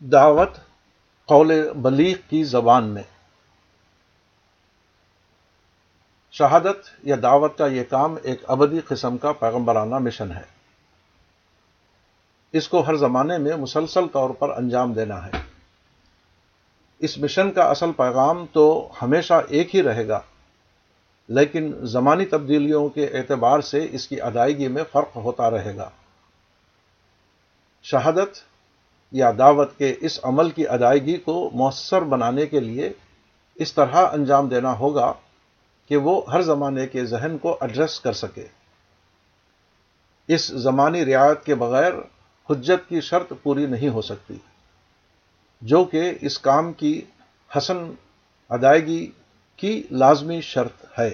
دعوت قول بلیغ کی زبان میں۔ شہادت یا دعوت کا یہ کام ایک ابدی قسم کا پیغمبرانہ مشن ہے۔ اس کو ہر زمانے میں مسلسل طور پر انجام دینا ہے۔ اس مشن کا اصل پیغام تو ہمیشہ ایک ہی رہے گا، لیکن زمانی تبدیلیوں کے اعتبار سے اس کی ادائیگی میں فرق ہوتا رہے گا۔ شہادت یا دعوت کے اس عمل کی ادائیگی کو مؤثر بنانے کے لیے اس طرح انجام دینا ہوگا کہ وہ ہر زمانے کے ذہن کو ایڈریس کر سکے۔ اس زمانی رعایت کے بغیر حجت کی شرط پوری نہیں ہو سکتی۔ جو کہ اس کام کی حسن ادائیگی کی لازمی شرط ہے۔